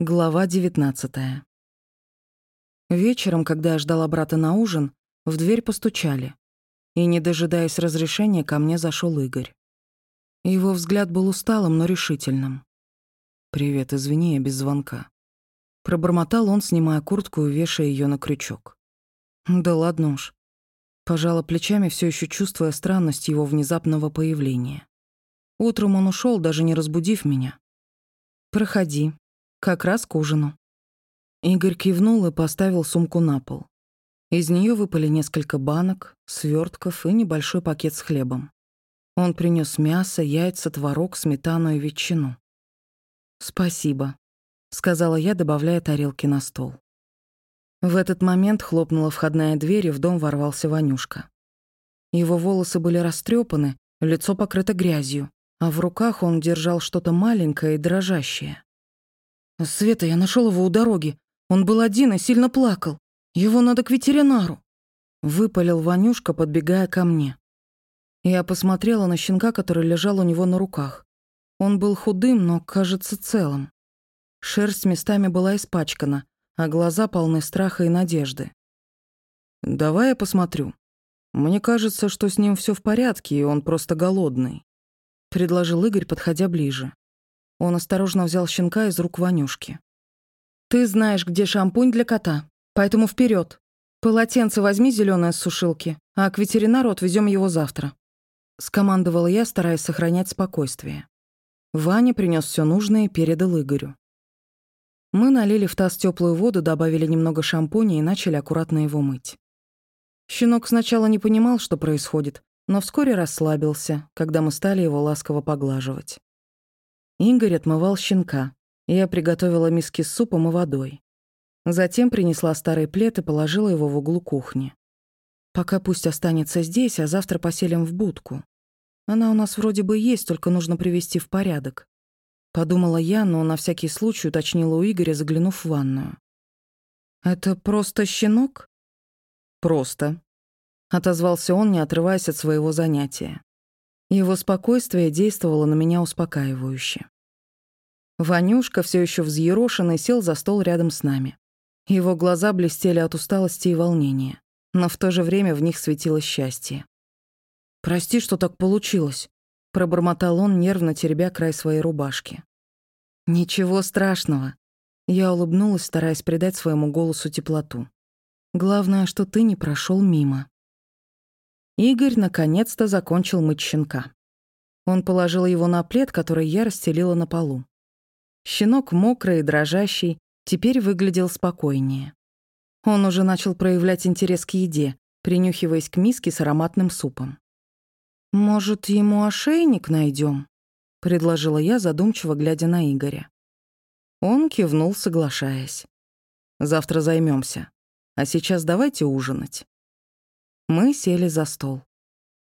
Глава 19 Вечером, когда я ждала брата на ужин, в дверь постучали. И, не дожидаясь разрешения, ко мне зашел Игорь. Его взгляд был усталым, но решительным. «Привет, извини, я без звонка». Пробормотал он, снимая куртку и вешая ее на крючок. «Да ладно уж». Пожала плечами, все еще чувствуя странность его внезапного появления. Утром он ушел, даже не разбудив меня. «Проходи», как раз к ужину. Игорь кивнул и поставил сумку на пол. Из нее выпали несколько банок, свертков и небольшой пакет с хлебом. Он принес мясо, яйца, творог, сметану и ветчину. «Спасибо», — сказала я, добавляя тарелки на стол. В этот момент хлопнула входная дверь, и в дом ворвался Ванюшка. Его волосы были растрепаны, лицо покрыто грязью, а в руках он держал что-то маленькое и дрожащее. «Света, я нашел его у дороги. Он был один и сильно плакал. Его надо к ветеринару», — выпалил Ванюшка, подбегая ко мне. Я посмотрела на щенка, который лежал у него на руках. Он был худым, но, кажется, целым. Шерсть местами была испачкана, а глаза полны страха и надежды. «Давай я посмотрю. Мне кажется, что с ним все в порядке, и он просто голодный», — предложил Игорь, подходя ближе. Он осторожно взял щенка из рук Ванюшки. «Ты знаешь, где шампунь для кота, поэтому вперед. Полотенце возьми зеленое с сушилки, а к ветеринару отвезем его завтра». Скомандовала я, стараясь сохранять спокойствие. Ваня принес все нужное и передал Игорю. Мы налили в таз теплую воду, добавили немного шампуня и начали аккуратно его мыть. Щенок сначала не понимал, что происходит, но вскоре расслабился, когда мы стали его ласково поглаживать. Игорь отмывал щенка. Я приготовила миски с супом и водой. Затем принесла старый плед и положила его в углу кухни. Пока пусть останется здесь, а завтра поселим в будку. Она у нас вроде бы есть, только нужно привести в порядок. Подумала я, но на всякий случай уточнила у Игоря, заглянув в ванную. «Это просто щенок?» «Просто», — отозвался он, не отрываясь от своего занятия. Его спокойствие действовало на меня успокаивающе. Ванюшка, все еще взъерошенный, сел за стол рядом с нами. Его глаза блестели от усталости и волнения, но в то же время в них светило счастье. «Прости, что так получилось», — пробормотал он, нервно теребя край своей рубашки. «Ничего страшного». Я улыбнулась, стараясь придать своему голосу теплоту. «Главное, что ты не прошел мимо». Игорь наконец-то закончил мыть щенка. Он положил его на плед, который я расстелила на полу. Щенок мокрый и дрожащий, теперь выглядел спокойнее. Он уже начал проявлять интерес к еде, принюхиваясь к миске с ароматным супом. «Может, ему ошейник найдем? предложила я, задумчиво глядя на Игоря. Он кивнул, соглашаясь. «Завтра займемся. А сейчас давайте ужинать». Мы сели за стол.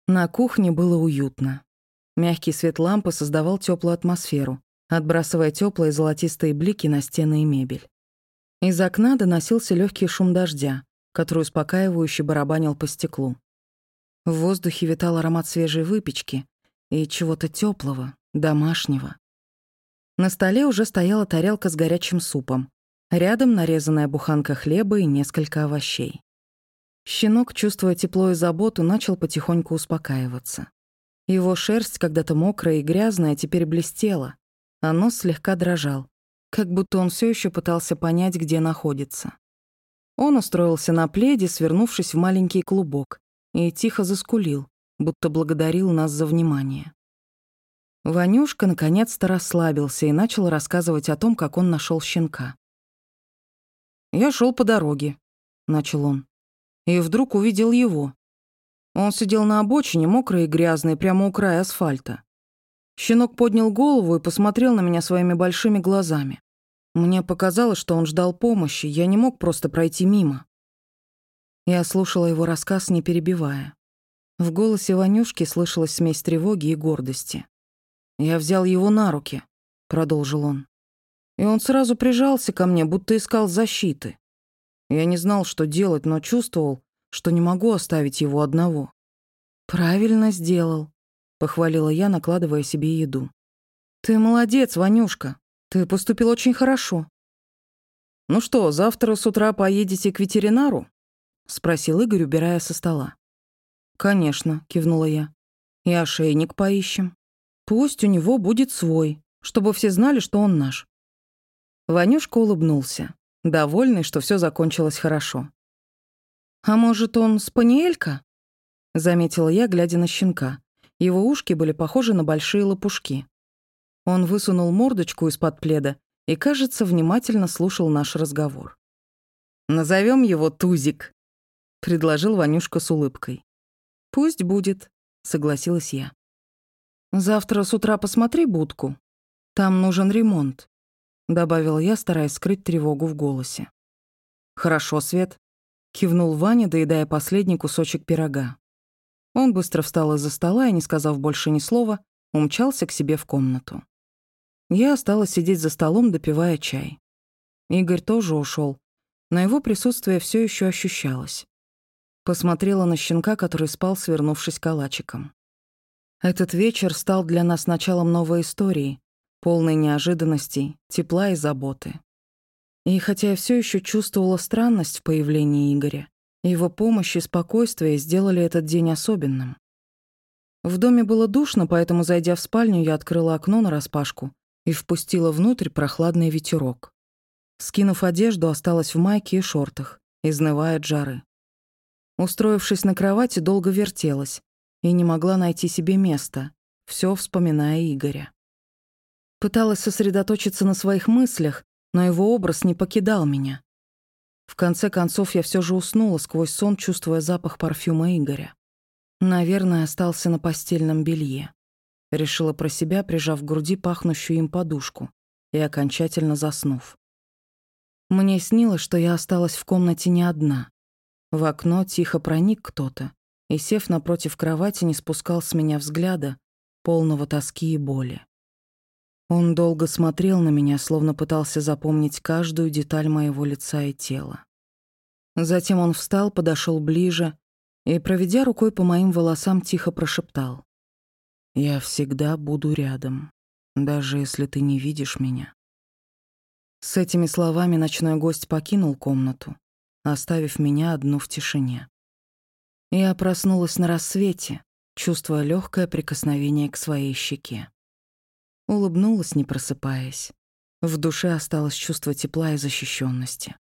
На кухне было уютно. Мягкий свет лампы создавал теплую атмосферу, отбрасывая теплые золотистые блики на стены и мебель. Из окна доносился легкий шум дождя, который успокаивающе барабанил по стеклу. В воздухе витал аромат свежей выпечки и чего-то теплого, домашнего. На столе уже стояла тарелка с горячим супом. Рядом нарезанная буханка хлеба и несколько овощей. Щенок, чувствуя тепло и заботу, начал потихоньку успокаиваться. Его шерсть, когда-то мокрая и грязная, теперь блестела, а нос слегка дрожал, как будто он все еще пытался понять, где находится. Он устроился на пледе, свернувшись в маленький клубок, и тихо заскулил, будто благодарил нас за внимание. Ванюшка наконец-то расслабился и начал рассказывать о том, как он нашел щенка. «Я шел по дороге», — начал он и вдруг увидел его. Он сидел на обочине, мокрый и грязный, прямо у края асфальта. Щенок поднял голову и посмотрел на меня своими большими глазами. Мне показалось, что он ждал помощи, я не мог просто пройти мимо. Я слушала его рассказ, не перебивая. В голосе Ванюшки слышалась смесь тревоги и гордости. «Я взял его на руки», — продолжил он. И он сразу прижался ко мне, будто искал защиты. Я не знал, что делать, но чувствовал, что не могу оставить его одного. «Правильно сделал», — похвалила я, накладывая себе еду. «Ты молодец, Ванюшка. Ты поступил очень хорошо. «Ну что, завтра с утра поедете к ветеринару?» — спросил Игорь, убирая со стола. «Конечно», — кивнула я. «И ошейник поищем. Пусть у него будет свой, чтобы все знали, что он наш». Ванюшка улыбнулся, довольный, что все закончилось хорошо. «А может, он спаниелька?» — заметила я, глядя на щенка. Его ушки были похожи на большие лопушки. Он высунул мордочку из-под пледа и, кажется, внимательно слушал наш разговор. Назовем его Тузик», — предложил Ванюшка с улыбкой. «Пусть будет», — согласилась я. «Завтра с утра посмотри будку. Там нужен ремонт», — добавила я, стараясь скрыть тревогу в голосе. «Хорошо, Свет», — кивнул Ваня, доедая последний кусочек пирога. Он быстро встал из-за стола и, не сказав больше ни слова, умчался к себе в комнату. Я осталась сидеть за столом, допивая чай. Игорь тоже ушел, но его присутствие все еще ощущалось. Посмотрела на щенка, который спал, свернувшись калачиком. Этот вечер стал для нас началом новой истории, полной неожиданностей, тепла и заботы. И хотя я все еще чувствовала странность в появлении Игоря, его помощь и спокойствие сделали этот день особенным. В доме было душно, поэтому, зайдя в спальню, я открыла окно нараспашку и впустила внутрь прохладный ветерок. Скинув одежду, осталась в майке и шортах, изнывая от жары. Устроившись на кровати, долго вертелась и не могла найти себе места, все вспоминая Игоря. Пыталась сосредоточиться на своих мыслях, но его образ не покидал меня. В конце концов, я все же уснула сквозь сон, чувствуя запах парфюма Игоря. Наверное, остался на постельном белье. Решила про себя, прижав к груди пахнущую им подушку и окончательно заснув. Мне снилось, что я осталась в комнате не одна. В окно тихо проник кто-то и, сев напротив кровати, не спускал с меня взгляда, полного тоски и боли. Он долго смотрел на меня, словно пытался запомнить каждую деталь моего лица и тела. Затем он встал, подошел ближе и, проведя рукой по моим волосам, тихо прошептал. Я всегда буду рядом, даже если ты не видишь меня. С этими словами ночной гость покинул комнату, оставив меня одну в тишине. Я проснулась на рассвете, чувствуя легкое прикосновение к своей щеке. Улыбнулась, не просыпаясь. В душе осталось чувство тепла и защищенности.